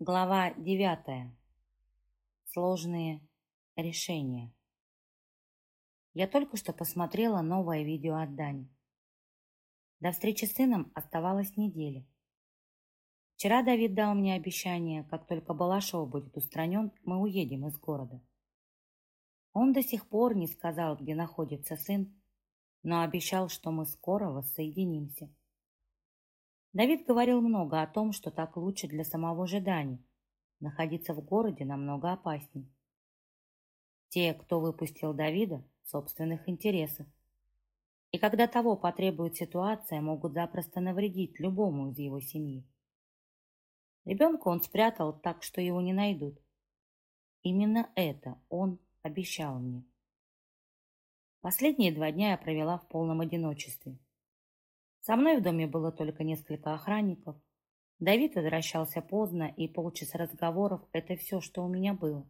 Глава девятая. Сложные решения. Я только что посмотрела новое видео от Дани. До встречи с сыном оставалась неделя. Вчера Давид дал мне обещание, как только Балашов будет устранен, мы уедем из города. Он до сих пор не сказал, где находится сын, но обещал, что мы скоро воссоединимся. Давид говорил много о том, что так лучше для самого же Дани. Находиться в городе намного опасней. Те, кто выпустил Давида, собственных интересах. И когда того потребует ситуация, могут запросто навредить любому из его семьи. Ребенка он спрятал так, что его не найдут. Именно это он обещал мне. Последние два дня я провела в полном одиночестве. Со мной в доме было только несколько охранников. Давид возвращался поздно, и полчаса разговоров — это все, что у меня было.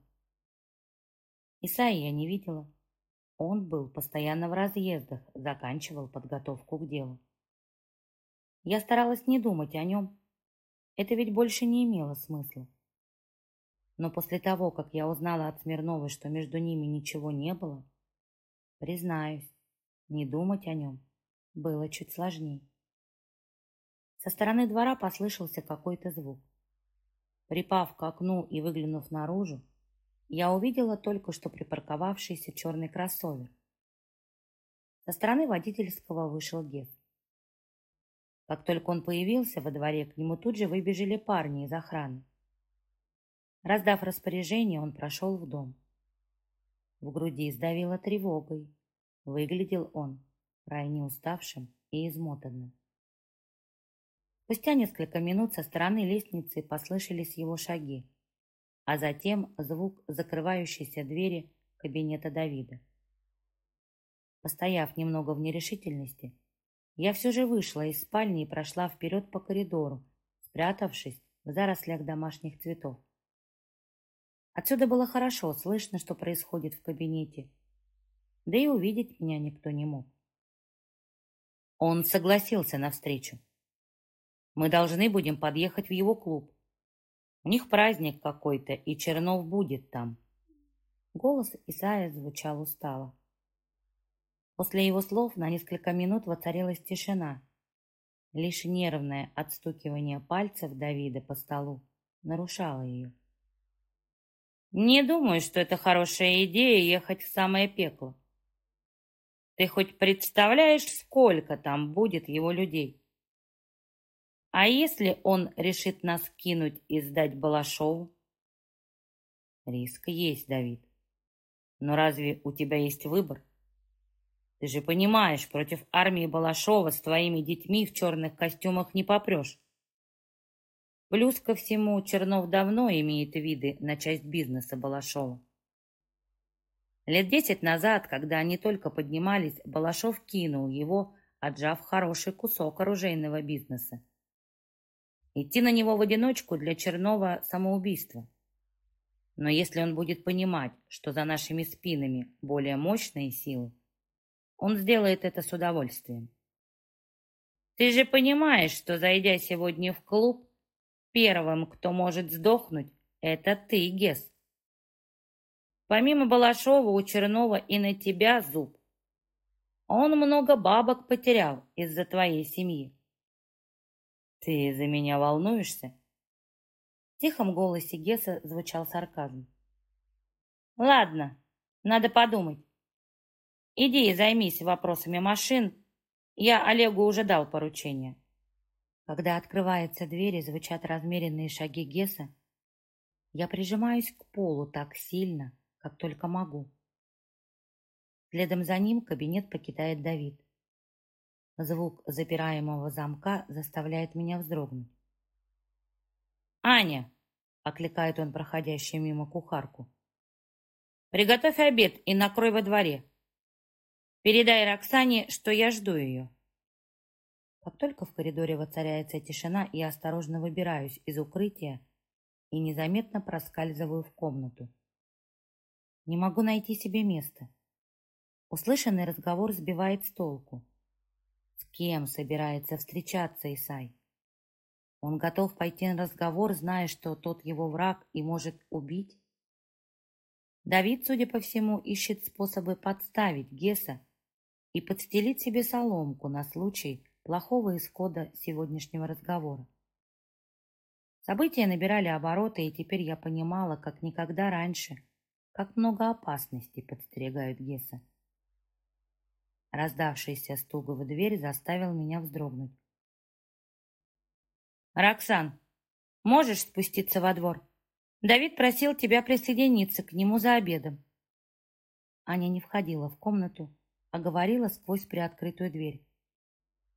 Исаи я не видела. Он был постоянно в разъездах, заканчивал подготовку к делу. Я старалась не думать о нем. Это ведь больше не имело смысла. Но после того, как я узнала от Смирновой, что между ними ничего не было, признаюсь, не думать о нем было чуть сложнее. Со стороны двора послышался какой-то звук. Припав к окну и выглянув наружу, я увидела только что припарковавшийся черный кроссовер. Со стороны водительского вышел Гет. Как только он появился во дворе, к нему тут же выбежали парни из охраны. Раздав распоряжение, он прошел в дом. В груди сдавило тревогой. Выглядел он крайне уставшим и измотанным. Спустя несколько минут со стороны лестницы послышались его шаги, а затем звук закрывающейся двери кабинета Давида. Постояв немного в нерешительности, я все же вышла из спальни и прошла вперед по коридору, спрятавшись в зарослях домашних цветов. Отсюда было хорошо слышно, что происходит в кабинете, да и увидеть меня никто не мог. Он согласился на встречу. Мы должны будем подъехать в его клуб. У них праздник какой-то, и Чернов будет там. Голос Исаия звучал устало. После его слов на несколько минут воцарилась тишина. Лишь нервное отстукивание пальцев Давида по столу нарушало ее. «Не думаю, что это хорошая идея ехать в самое пекло. Ты хоть представляешь, сколько там будет его людей? А если он решит нас кинуть и сдать Балашову? Риск есть, Давид. Но разве у тебя есть выбор? Ты же понимаешь, против армии Балашова с твоими детьми в черных костюмах не попрешь. Плюс ко всему, Чернов давно имеет виды на часть бизнеса Балашова. Лет десять назад, когда они только поднимались, Балашов кинул его, отжав хороший кусок оружейного бизнеса. Идти на него в одиночку для Чернова – самоубийство. Но если он будет понимать, что за нашими спинами более мощные силы, он сделает это с удовольствием. Ты же понимаешь, что, зайдя сегодня в клуб, первым, кто может сдохнуть, это ты, Гес. Помимо Балашова у Чернова и на тебя зуб. Он много бабок потерял из-за твоей семьи. Ты за меня волнуешься? В тихом голосе Геса звучал сарказм. Ладно, надо подумать. Иди и займись вопросами машин. Я Олегу уже дал поручение. Когда открывается дверь и звучат размеренные шаги Геса, я прижимаюсь к полу так сильно, как только могу. Следом за ним кабинет покидает Давид. Звук запираемого замка заставляет меня вздрогнуть. «Аня!» — окликает он проходящую мимо кухарку. «Приготовь обед и накрой во дворе. Передай Роксане, что я жду ее». Как только в коридоре воцаряется тишина, я осторожно выбираюсь из укрытия и незаметно проскальзываю в комнату. Не могу найти себе места. Услышанный разговор сбивает с толку. С кем собирается встречаться Исай? Он готов пойти на разговор, зная, что тот его враг и может убить? Давид, судя по всему, ищет способы подставить Геса и подстелить себе соломку на случай плохого исхода сегодняшнего разговора. События набирали обороты, и теперь я понимала, как никогда раньше, как много опасностей подстерегают Геса. Раздавшийся стук в дверь заставил меня вздрогнуть. «Роксан, можешь спуститься во двор? Давид просил тебя присоединиться к нему за обедом». Аня не входила в комнату, а говорила сквозь приоткрытую дверь.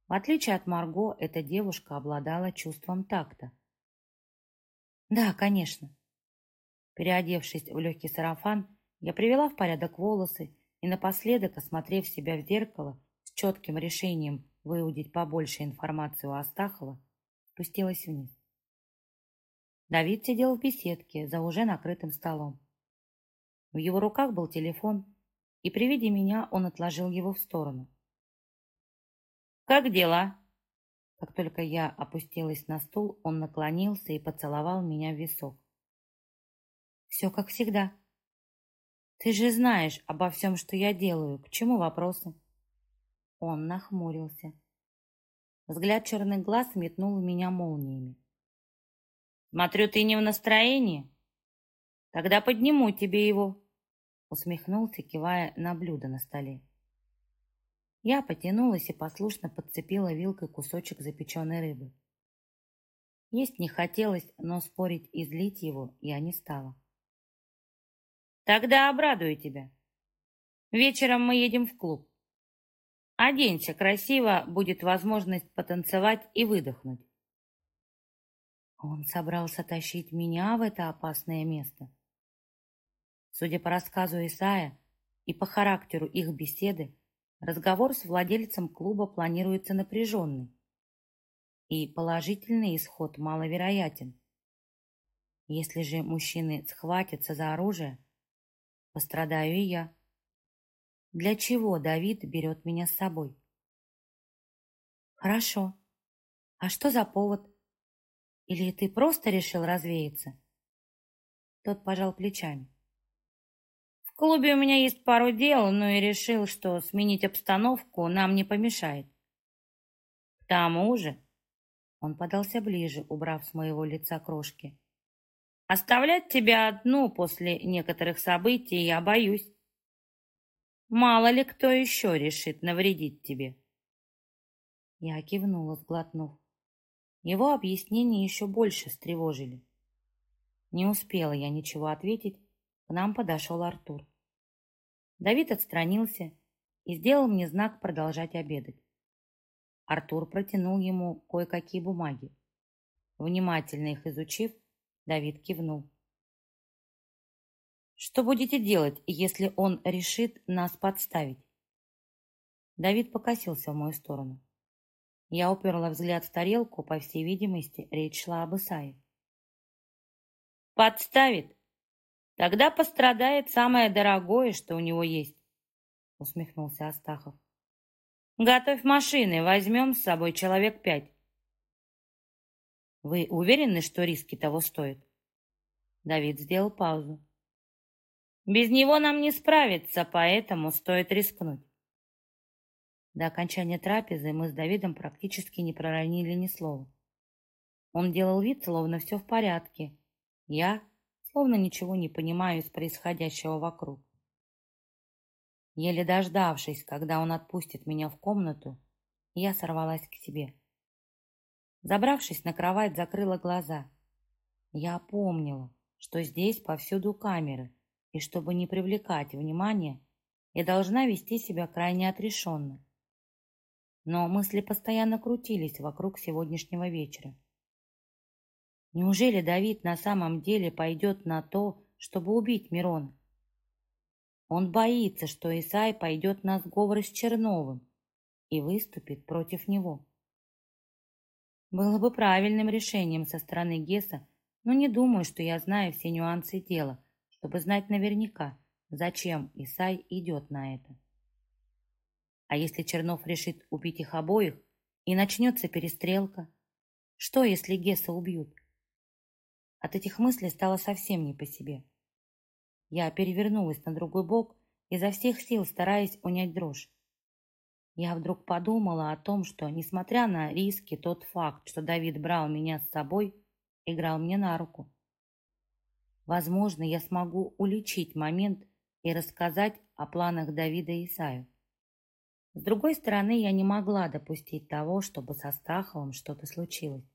В отличие от Марго, эта девушка обладала чувством такта. «Да, конечно». Переодевшись в легкий сарафан, я привела в порядок волосы и напоследок, осмотрев себя в зеркало с четким решением выудить побольше информации у Астахова, спустилась вниз. Давид сидел в беседке за уже накрытым столом. В его руках был телефон, и при виде меня он отложил его в сторону. «Как дела?» Как только я опустилась на стул, он наклонился и поцеловал меня в висок. «Все как всегда», ты же знаешь обо всем, что я делаю. К чему вопросы? Он нахмурился. Взгляд черных глаз метнул меня молниями. Смотрю, ты не в настроении? Тогда подниму тебе его. Усмехнулся, кивая на блюдо на столе. Я потянулась и послушно подцепила вилкой кусочек запеченной рыбы. Есть не хотелось, но спорить и злить его я не стала. Тогда обрадую тебя. Вечером мы едем в клуб. Оденься красиво, будет возможность потанцевать и выдохнуть. Он собрался тащить меня в это опасное место. Судя по рассказу Исая и по характеру их беседы, разговор с владельцем клуба планируется напряженный, и положительный исход маловероятен. Если же мужчины схватятся за оружие, пострадаю и я. Для чего Давид берет меня с собой? Хорошо. А что за повод? Или ты просто решил развеяться? Тот пожал плечами. В клубе у меня есть пару дел, но и решил, что сменить обстановку нам не помешает. К тому же, он подался ближе, убрав с моего лица крошки. Оставлять тебя одну после некоторых событий я боюсь. Мало ли кто еще решит навредить тебе. Я кивнула, сглотнув. Его объяснения еще больше встревожили. Не успела я ничего ответить, к нам подошел Артур. Давид отстранился и сделал мне знак продолжать обедать. Артур протянул ему кое-какие бумаги. Внимательно их изучив, Давид кивнул. Что будете делать, если он решит нас подставить? Давид покосился в мою сторону. Я уперла взгляд в тарелку, по всей видимости, речь шла об Исае. «Подставит? Тогда пострадает самое дорогое, что у него есть», усмехнулся Астахов. «Готовь машины, возьмем с собой человек пять. Вы уверены, что риски того стоят? Давид сделал паузу. Без него нам не справиться, поэтому стоит рискнуть. До окончания трапезы мы с Давидом практически не проронили ни слова. Он делал вид, словно все в порядке. Я, словно ничего не понимаю из происходящего вокруг. Еле дождавшись, когда он отпустит меня в комнату, я сорвалась к себе. Забравшись на кровать, закрыла глаза. Я помнила, что здесь повсюду камеры, и чтобы не привлекать внимания, я должна вести себя крайне отрешенно. Но мысли постоянно крутились вокруг сегодняшнего вечера. Неужели Давид на самом деле пойдет на то, чтобы убить Мирона? Он боится, что Исай пойдет на сговор с Черновым и выступит против него. Было бы правильным решением со стороны Геса, но не думаю, что я знаю все нюансы дела, чтобы знать наверняка, зачем Исай идет на это. А если Чернов решит убить их обоих, и начнется перестрелка, Что, если Гесса убьют? От этих мыслей стало совсем не по себе. Я перевернулась на другой бок, изо всех сил стараясь унять дрожь. Я вдруг подумала о том, что, несмотря на риски, тот факт, что Давид брал меня с собой, играл мне на руку. Возможно, я смогу уличить момент и рассказать о планах Давида и Исаю. С другой стороны, я не могла допустить того, чтобы со Стаховым что-то случилось.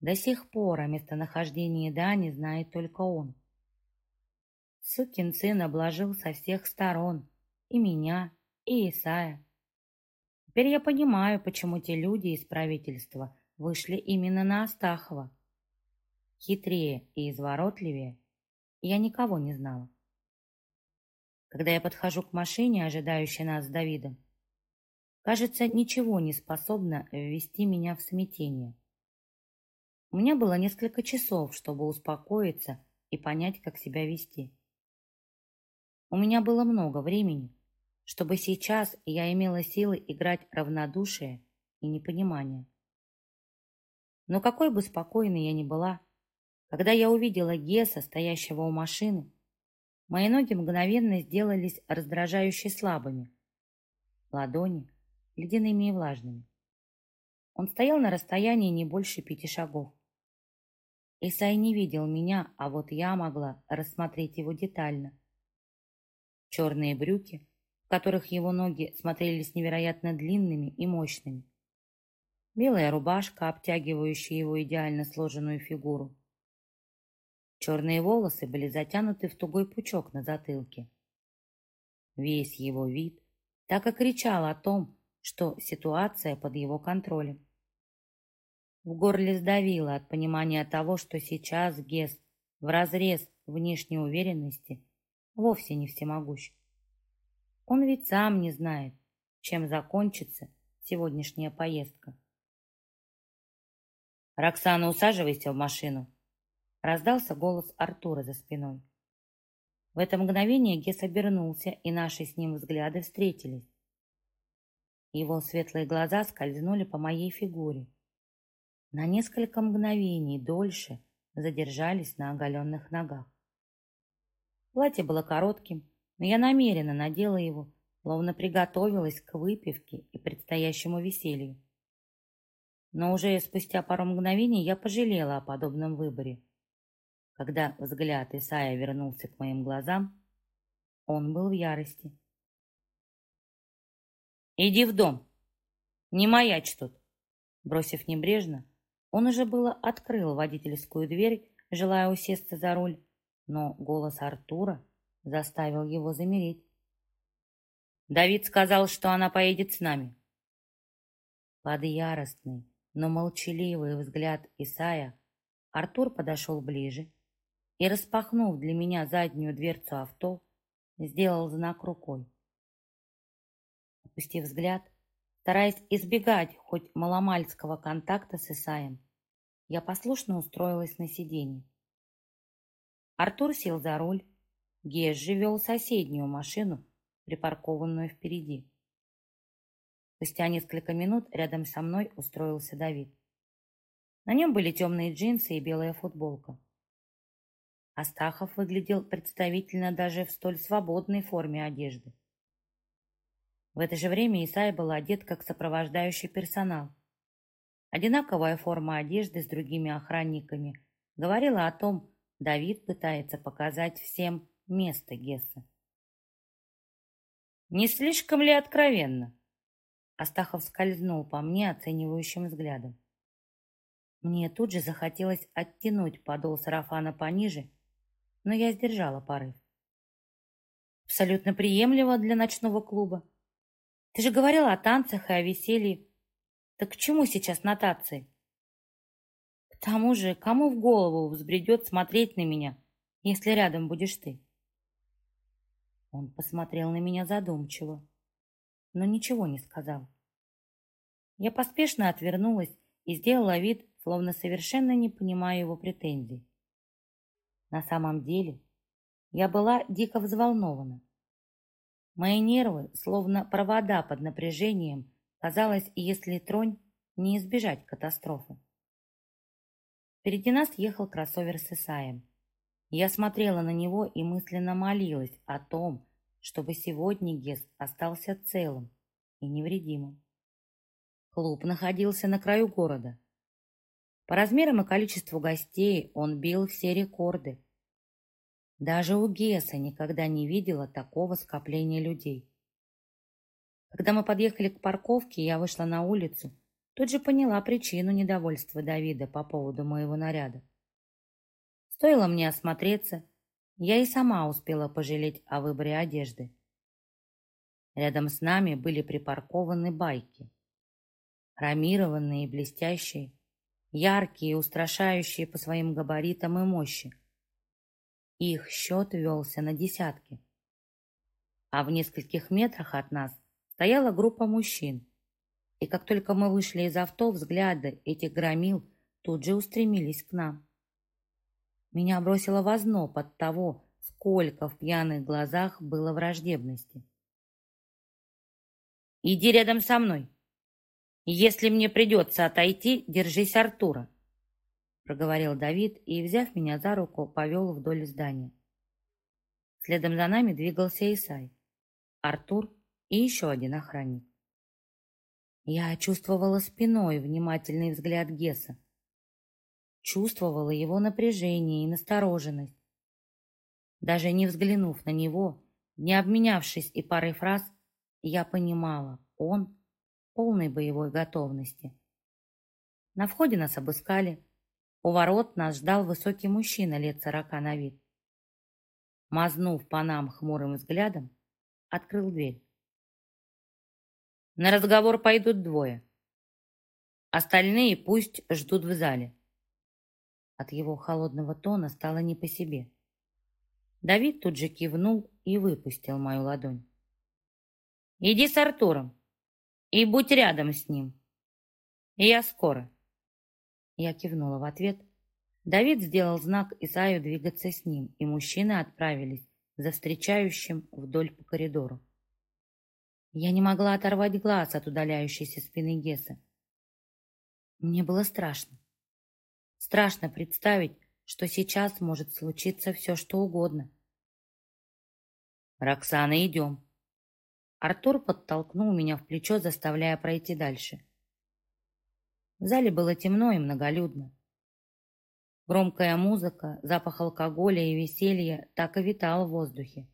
До сих пор о местонахождении Дани знает только он. Сукин сын обложил со всех сторон и меня, и Исая. Теперь я понимаю, почему те люди из правительства вышли именно на Астахова. Хитрее и изворотливее я никого не знала. Когда я подхожу к машине, ожидающей нас с Давидом, кажется, ничего не способно ввести меня в смятение. У меня было несколько часов, чтобы успокоиться и понять, как себя вести. У меня было много времени, чтобы сейчас я имела силы играть равнодушие и непонимание. Но какой бы спокойной я ни была, когда я увидела Геса, стоящего у машины, мои ноги мгновенно сделались раздражающе слабыми, ладони ледяными и влажными. Он стоял на расстоянии не больше пяти шагов. Исай не видел меня, а вот я могла рассмотреть его детально. Черные брюки, в которых его ноги смотрелись невероятно длинными и мощными. Белая рубашка, обтягивающая его идеально сложенную фигуру. Черные волосы были затянуты в тугой пучок на затылке. Весь его вид так и кричал о том, что ситуация под его контролем. В горле сдавило от понимания того, что сейчас Гест вразрез внешней уверенности вовсе не всемогущ. Он ведь сам не знает, чем закончится сегодняшняя поездка. «Роксана, усаживайся в машину!» Раздался голос Артура за спиной. В это мгновение Гес обернулся, и наши с ним взгляды встретились. Его светлые глаза скользнули по моей фигуре. На несколько мгновений дольше задержались на оголенных ногах. Платье было коротким, но я намеренно надела его, словно приготовилась к выпивке и предстоящему веселью. Но уже спустя пару мгновений я пожалела о подобном выборе. Когда взгляд Исая вернулся к моим глазам, он был в ярости. «Иди в дом! Не маячь тут!» Бросив небрежно, он уже было открыл водительскую дверь, желая усесться за руль, но голос Артура заставил его замереть. «Давид сказал, что она поедет с нами». Под яростный, но молчаливый взгляд Исая Артур подошел ближе и, распахнув для меня заднюю дверцу авто, сделал знак рукой. Опустив взгляд, стараясь избегать хоть маломальского контакта с Исаем, я послушно устроилась на сиденье. Артур сел за руль, Геш же вел соседнюю машину, припаркованную впереди. Спустя несколько минут рядом со мной устроился Давид. На нем были темные джинсы и белая футболка. Астахов выглядел представительно даже в столь свободной форме одежды. В это же время Исай был одет как сопровождающий персонал. Одинаковая форма одежды с другими охранниками говорила о том, Давид пытается показать всем место Гесса. «Не слишком ли откровенно?» Астахов скользнул по мне оценивающим взглядом. Мне тут же захотелось оттянуть подол сарафана пониже, но я сдержала порыв. Абсолютно приемлемо для ночного клуба. Ты же говорила о танцах и о веселье. Так к чему сейчас нотации? К тому же, кому в голову взбредет смотреть на меня, если рядом будешь ты? Он посмотрел на меня задумчиво но ничего не сказал. Я поспешно отвернулась и сделала вид, словно совершенно не понимаю его претензий. На самом деле я была дико взволнована. Мои нервы, словно провода под напряжением, казалось, если тронь, не избежать катастрофы. Впереди нас ехал кроссовер с Исаем. Я смотрела на него и мысленно молилась о том, чтобы сегодня Гес остался целым и невредимым. Клуб находился на краю города. По размерам и количеству гостей он бил все рекорды. Даже у Геса никогда не видела такого скопления людей. Когда мы подъехали к парковке, я вышла на улицу, тут же поняла причину недовольства Давида по поводу моего наряда. Стоило мне осмотреться, я и сама успела пожалеть о выборе одежды. Рядом с нами были припаркованы байки. Хромированные блестящие, яркие и устрашающие по своим габаритам и мощи. Их счет велся на десятки. А в нескольких метрах от нас стояла группа мужчин. И как только мы вышли из авто, взгляды этих громил тут же устремились к нам. Меня бросило в озноб от того, сколько в пьяных глазах было враждебности. «Иди рядом со мной. Если мне придется отойти, держись Артура», проговорил Давид и, взяв меня за руку, повел вдоль здания. Следом за нами двигался Исай, Артур и еще один охранник. Я чувствовала спиной внимательный взгляд Геса. Чувствовала его напряжение и настороженность. Даже не взглянув на него, не обменявшись и парой фраз, я понимала, он полной боевой готовности. На входе нас обыскали. У ворот нас ждал высокий мужчина лет сорока на вид. Мазнув по нам хмурым взглядом, открыл дверь. На разговор пойдут двое. Остальные пусть ждут в зале. От его холодного тона стало не по себе. Давид тут же кивнул и выпустил мою ладонь. «Иди с Артуром и будь рядом с ним. Я скоро». Я кивнула в ответ. Давид сделал знак Исаю двигаться с ним, и мужчины отправились за встречающим вдоль по коридору. Я не могла оторвать глаз от удаляющейся спины Геса. Мне было страшно. Страшно представить, что сейчас может случиться все, что угодно. «Роксана, идем!» Артур подтолкнул меня в плечо, заставляя пройти дальше. В зале было темно и многолюдно. Громкая музыка, запах алкоголя и веселья так и витал в воздухе.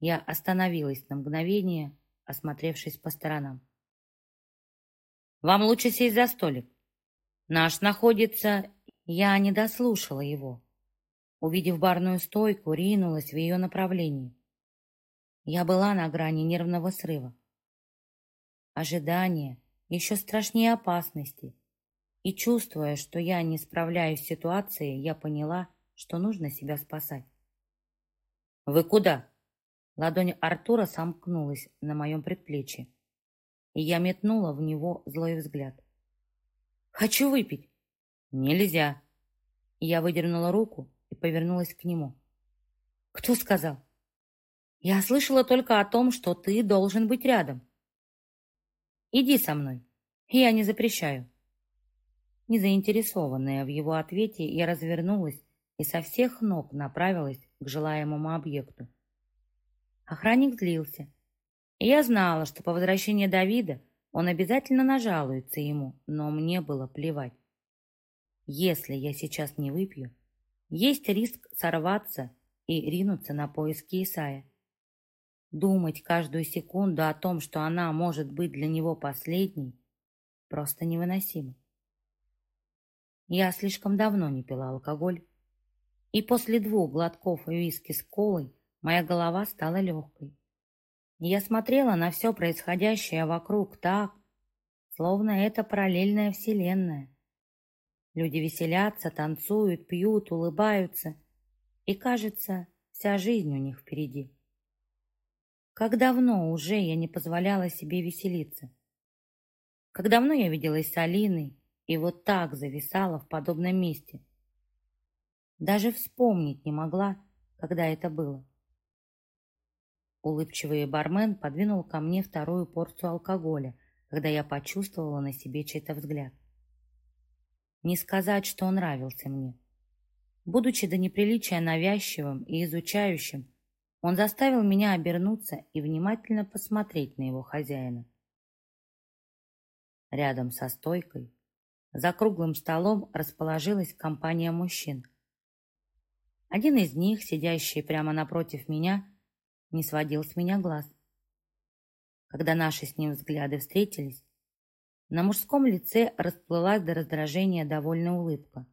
Я остановилась на мгновение, осмотревшись по сторонам. «Вам лучше сесть за столик. Наш находится...» Я не дослушала его. Увидев барную стойку, ринулась в ее направлении. Я была на грани нервного срыва. Ожидание еще страшнее опасности. И чувствуя, что я не справляюсь с ситуацией, я поняла, что нужно себя спасать. «Вы куда?» Ладонь Артура сомкнулась на моем предплечье, и я метнула в него злой взгляд. «Хочу выпить!» «Нельзя!» Я выдернула руку и повернулась к нему. «Кто сказал?» «Я слышала только о том, что ты должен быть рядом. Иди со мной, я не запрещаю». Незаинтересованная в его ответе, я развернулась и со всех ног направилась к желаемому объекту. Охранник злился. И я знала, что по возвращении Давида он обязательно нажалуется ему, но мне было плевать. Если я сейчас не выпью, есть риск сорваться и ринуться на поиски Исая. Думать каждую секунду о том, что она может быть для него последней, просто невыносимо. Я слишком давно не пила алкоголь, и после двух глотков виски с колой Моя голова стала легкой. Я смотрела на все происходящее вокруг так, словно это параллельная вселенная. Люди веселятся, танцуют, пьют, улыбаются, и, кажется, вся жизнь у них впереди. Как давно уже я не позволяла себе веселиться? Как давно я виделась с Алиной и вот так зависала в подобном месте? Даже вспомнить не могла, когда это было. Улыбчивый бармен подвинул ко мне вторую порцию алкоголя, когда я почувствовала на себе чей-то взгляд. Не сказать, что он нравился мне. Будучи до неприличия навязчивым и изучающим, он заставил меня обернуться и внимательно посмотреть на его хозяина. Рядом со стойкой, за круглым столом, расположилась компания мужчин. Один из них, сидящий прямо напротив меня, не сводил с меня глаз. Когда наши с ним взгляды встретились, на мужском лице расплылась до раздражения довольная улыбка.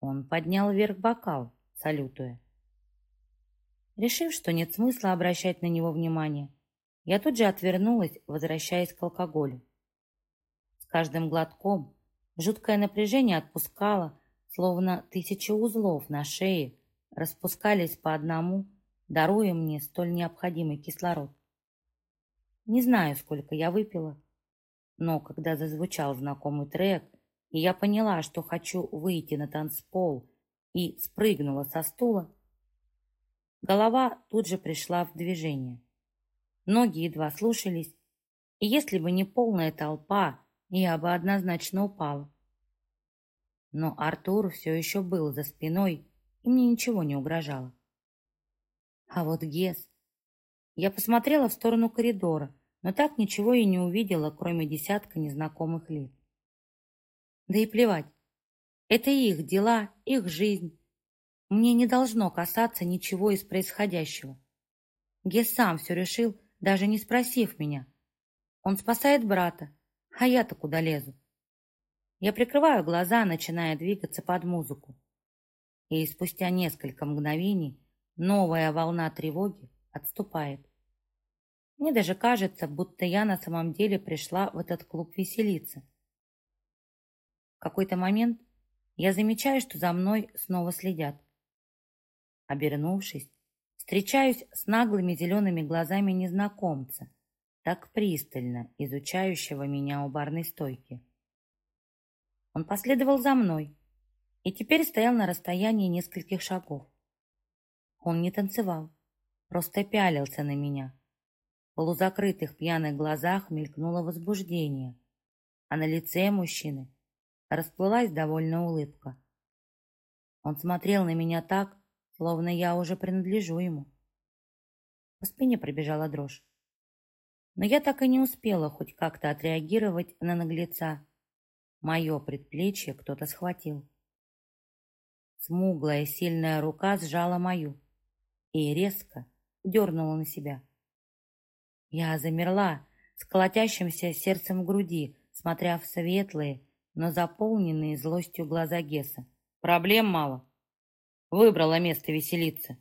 Он поднял вверх бокал, салютуя. Решив, что нет смысла обращать на него внимание, я тут же отвернулась, возвращаясь к алкоголю. С каждым глотком жуткое напряжение отпускало, словно тысячи узлов на шее распускались по одному, даруя мне столь необходимый кислород. Не знаю, сколько я выпила, но когда зазвучал знакомый трек, и я поняла, что хочу выйти на танцпол и спрыгнула со стула, голова тут же пришла в движение. Ноги едва слушались, и если бы не полная толпа, я бы однозначно упала. Но Артур все еще был за спиной, и мне ничего не угрожало. А вот Гес... Я посмотрела в сторону коридора, но так ничего и не увидела, кроме десятка незнакомых лиц. Да и плевать. Это их дела, их жизнь. Мне не должно касаться ничего из происходящего. Гес сам все решил, даже не спросив меня. Он спасает брата, а я-то куда лезу? Я прикрываю глаза, начиная двигаться под музыку. И спустя несколько мгновений Новая волна тревоги отступает. Мне даже кажется, будто я на самом деле пришла в этот клуб веселиться. В какой-то момент я замечаю, что за мной снова следят. Обернувшись, встречаюсь с наглыми зелеными глазами незнакомца, так пристально изучающего меня у барной стойки. Он последовал за мной и теперь стоял на расстоянии нескольких шагов. Он не танцевал, просто пялился на меня. В полузакрытых пьяных глазах мелькнуло возбуждение, а на лице мужчины расплылась довольная улыбка. Он смотрел на меня так, словно я уже принадлежу ему. По спине пробежала дрожь. Но я так и не успела хоть как-то отреагировать на наглеца. Мое предплечье кто-то схватил. Смуглая сильная рука сжала мою и резко дернула на себя. Я замерла с колотящимся сердцем в груди, смотря в светлые, но заполненные злостью глаза Геса. «Проблем мало. Выбрала место веселиться».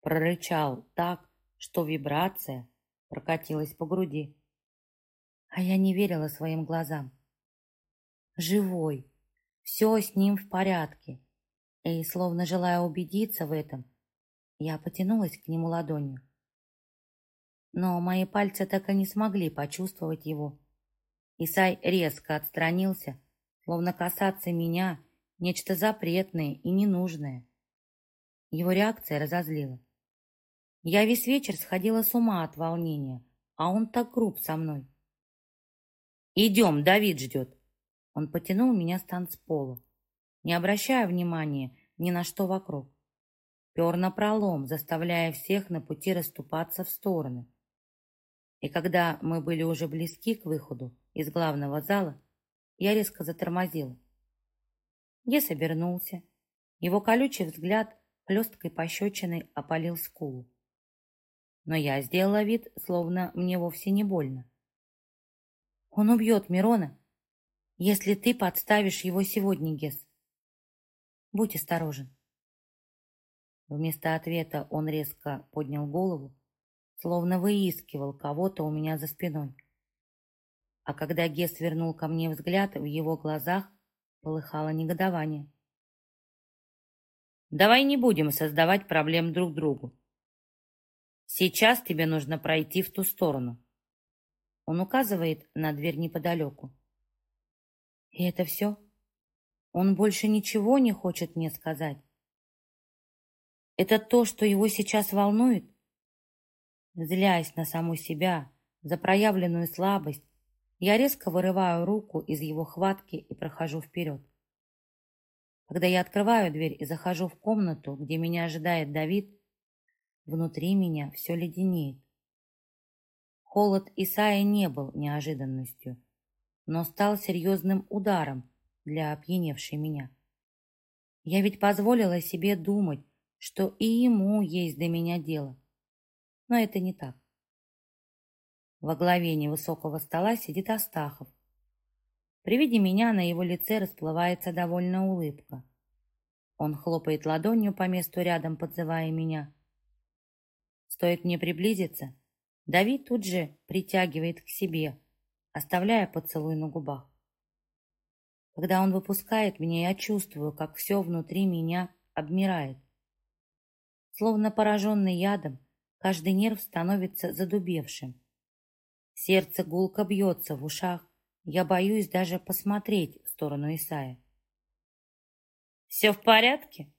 Прорычал так, что вибрация прокатилась по груди. А я не верила своим глазам. Живой, все с ним в порядке. И, словно желая убедиться в этом, я потянулась к нему ладонью. Но мои пальцы так и не смогли почувствовать его. Исай резко отстранился, словно касаться меня нечто запретное и ненужное. Его реакция разозлила. Я весь вечер сходила с ума от волнения, а он так груб со мной. «Идем, Давид ждет!» Он потянул меня с танцпола, не обращая внимания ни на что вокруг пер на пролом, заставляя всех на пути расступаться в стороны. И когда мы были уже близки к выходу из главного зала, я резко затормозила. Гес обернулся. Его колючий взгляд хлесткой пощечиной опалил скулу. Но я сделала вид, словно мне вовсе не больно. «Он убьет Мирона, если ты подставишь его сегодня, Гес. Будь осторожен». Вместо ответа он резко поднял голову, словно выискивал кого-то у меня за спиной. А когда Гес вернул ко мне взгляд, в его глазах полыхало негодование. «Давай не будем создавать проблем друг другу. Сейчас тебе нужно пройти в ту сторону». Он указывает на дверь неподалеку. «И это все? Он больше ничего не хочет мне сказать?» Это то, что его сейчас волнует? Злясь на саму себя, за проявленную слабость, я резко вырываю руку из его хватки и прохожу вперед. Когда я открываю дверь и захожу в комнату, где меня ожидает Давид, внутри меня все леденеет. Холод Исаия не был неожиданностью, но стал серьезным ударом для опьяневшей меня. Я ведь позволила себе думать, что и ему есть до меня дело. Но это не так. Во главе невысокого стола сидит Астахов. При виде меня на его лице расплывается довольная улыбка. Он хлопает ладонью по месту рядом, подзывая меня. Стоит мне приблизиться, Давид тут же притягивает к себе, оставляя поцелуй на губах. Когда он выпускает меня, я чувствую, как все внутри меня обмирает. Словно пораженный ядом, каждый нерв становится задубевшим. Сердце гулко бьется в ушах, я боюсь даже посмотреть в сторону Исая. «Все в порядке?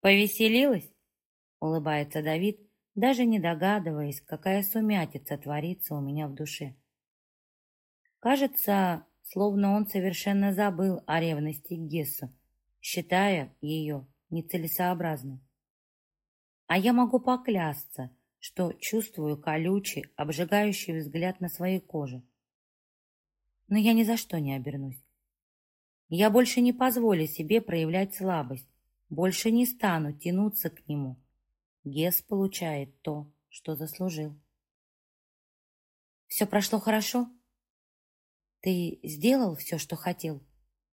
Повеселилась?» — улыбается Давид, даже не догадываясь, какая сумятица творится у меня в душе. Кажется, словно он совершенно забыл о ревности к Гессу, считая ее нецелесообразной. А я могу поклясться, что чувствую колючий, обжигающий взгляд на своей коже. Но я ни за что не обернусь. Я больше не позволю себе проявлять слабость, больше не стану тянуться к нему. Гес получает то, что заслужил. Все прошло хорошо? Ты сделал все, что хотел?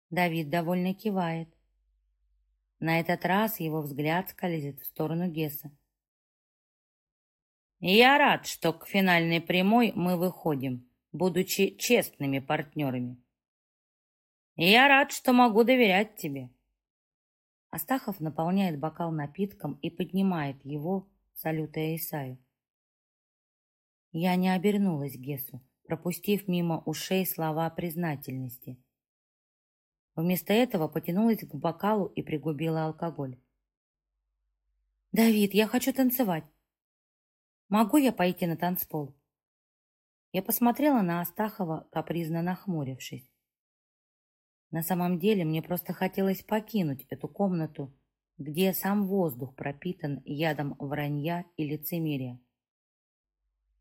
Давид довольно кивает. На этот раз его взгляд скользит в сторону Геса. Я рад, что к финальной прямой мы выходим, будучи честными партнерами. Я рад, что могу доверять тебе. Астахов наполняет бокал напитком и поднимает его, салютая Исаю. Я не обернулась Гесу, пропустив мимо ушей слова признательности. Вместо этого потянулась к бокалу и пригубила алкоголь. «Давид, я хочу танцевать. Могу я пойти на танцпол?» Я посмотрела на Астахова, капризно нахмурившись. На самом деле мне просто хотелось покинуть эту комнату, где сам воздух пропитан ядом вранья и лицемерия.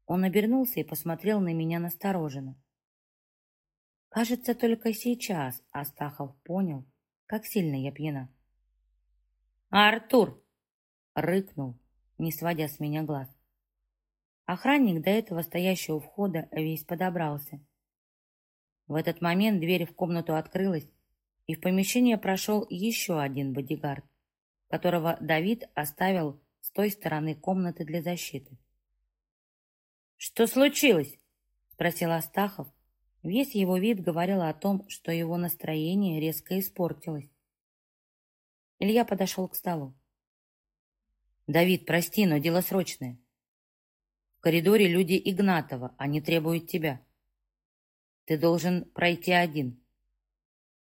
Он обернулся и посмотрел на меня настороженно. Кажется, только сейчас Астахов понял, как сильно я пьяна. «Артур!» — рыкнул, не сводя с меня глаз. Охранник, до этого стоящий у входа, весь подобрался. В этот момент дверь в комнату открылась, и в помещение прошел еще один бодигард, которого Давид оставил с той стороны комнаты для защиты. «Что случилось?» — спросил Астахов. Весь его вид говорил о том, что его настроение резко испортилось. Илья подошел к столу. «Давид, прости, но дело срочное. В коридоре люди Игнатова, они требуют тебя. Ты должен пройти один».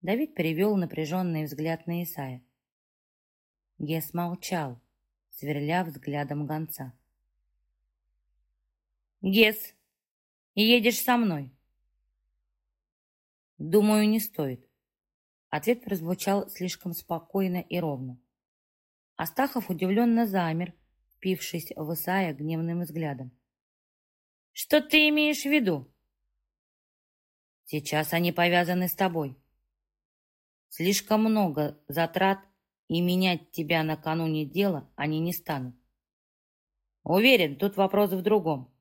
Давид перевел напряженный взгляд на Исая. Гес молчал, сверля взглядом гонца. Гес, едешь со мной? Думаю, не стоит. Ответ прозвучал слишком спокойно и ровно. Астахов удивленно замер, впившись в Исая гневным взглядом. «Что ты имеешь в виду?» «Сейчас они повязаны с тобой. Слишком много затрат, и менять тебя накануне дела они не станут. Уверен, тут вопрос в другом.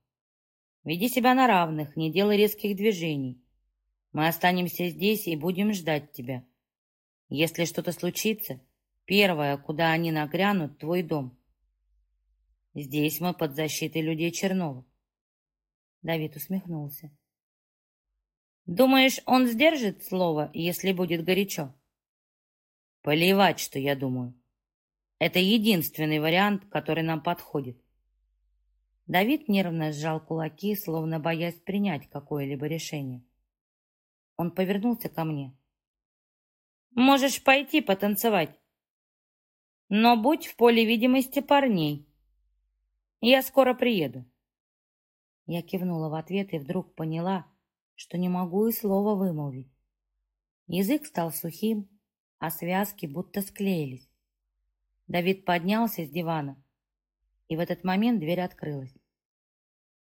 Веди себя на равных, не делай резких движений. Мы останемся здесь и будем ждать тебя. Если что-то случится, первое, куда они нагрянут, твой дом. Здесь мы под защитой людей Чернова. Давид усмехнулся. Думаешь, он сдержит слово, если будет горячо? Поливать, что я думаю. Это единственный вариант, который нам подходит. Давид нервно сжал кулаки, словно боясь принять какое-либо решение. Он повернулся ко мне. «Можешь пойти потанцевать, но будь в поле видимости парней. Я скоро приеду». Я кивнула в ответ и вдруг поняла, что не могу и слова вымолвить. Язык стал сухим, а связки будто склеились. Давид поднялся с дивана, и в этот момент дверь открылась.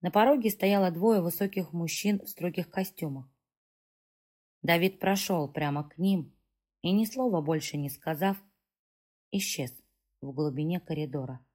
На пороге стояло двое высоких мужчин в строгих костюмах. Давид прошел прямо к ним и, ни слова больше не сказав, исчез в глубине коридора.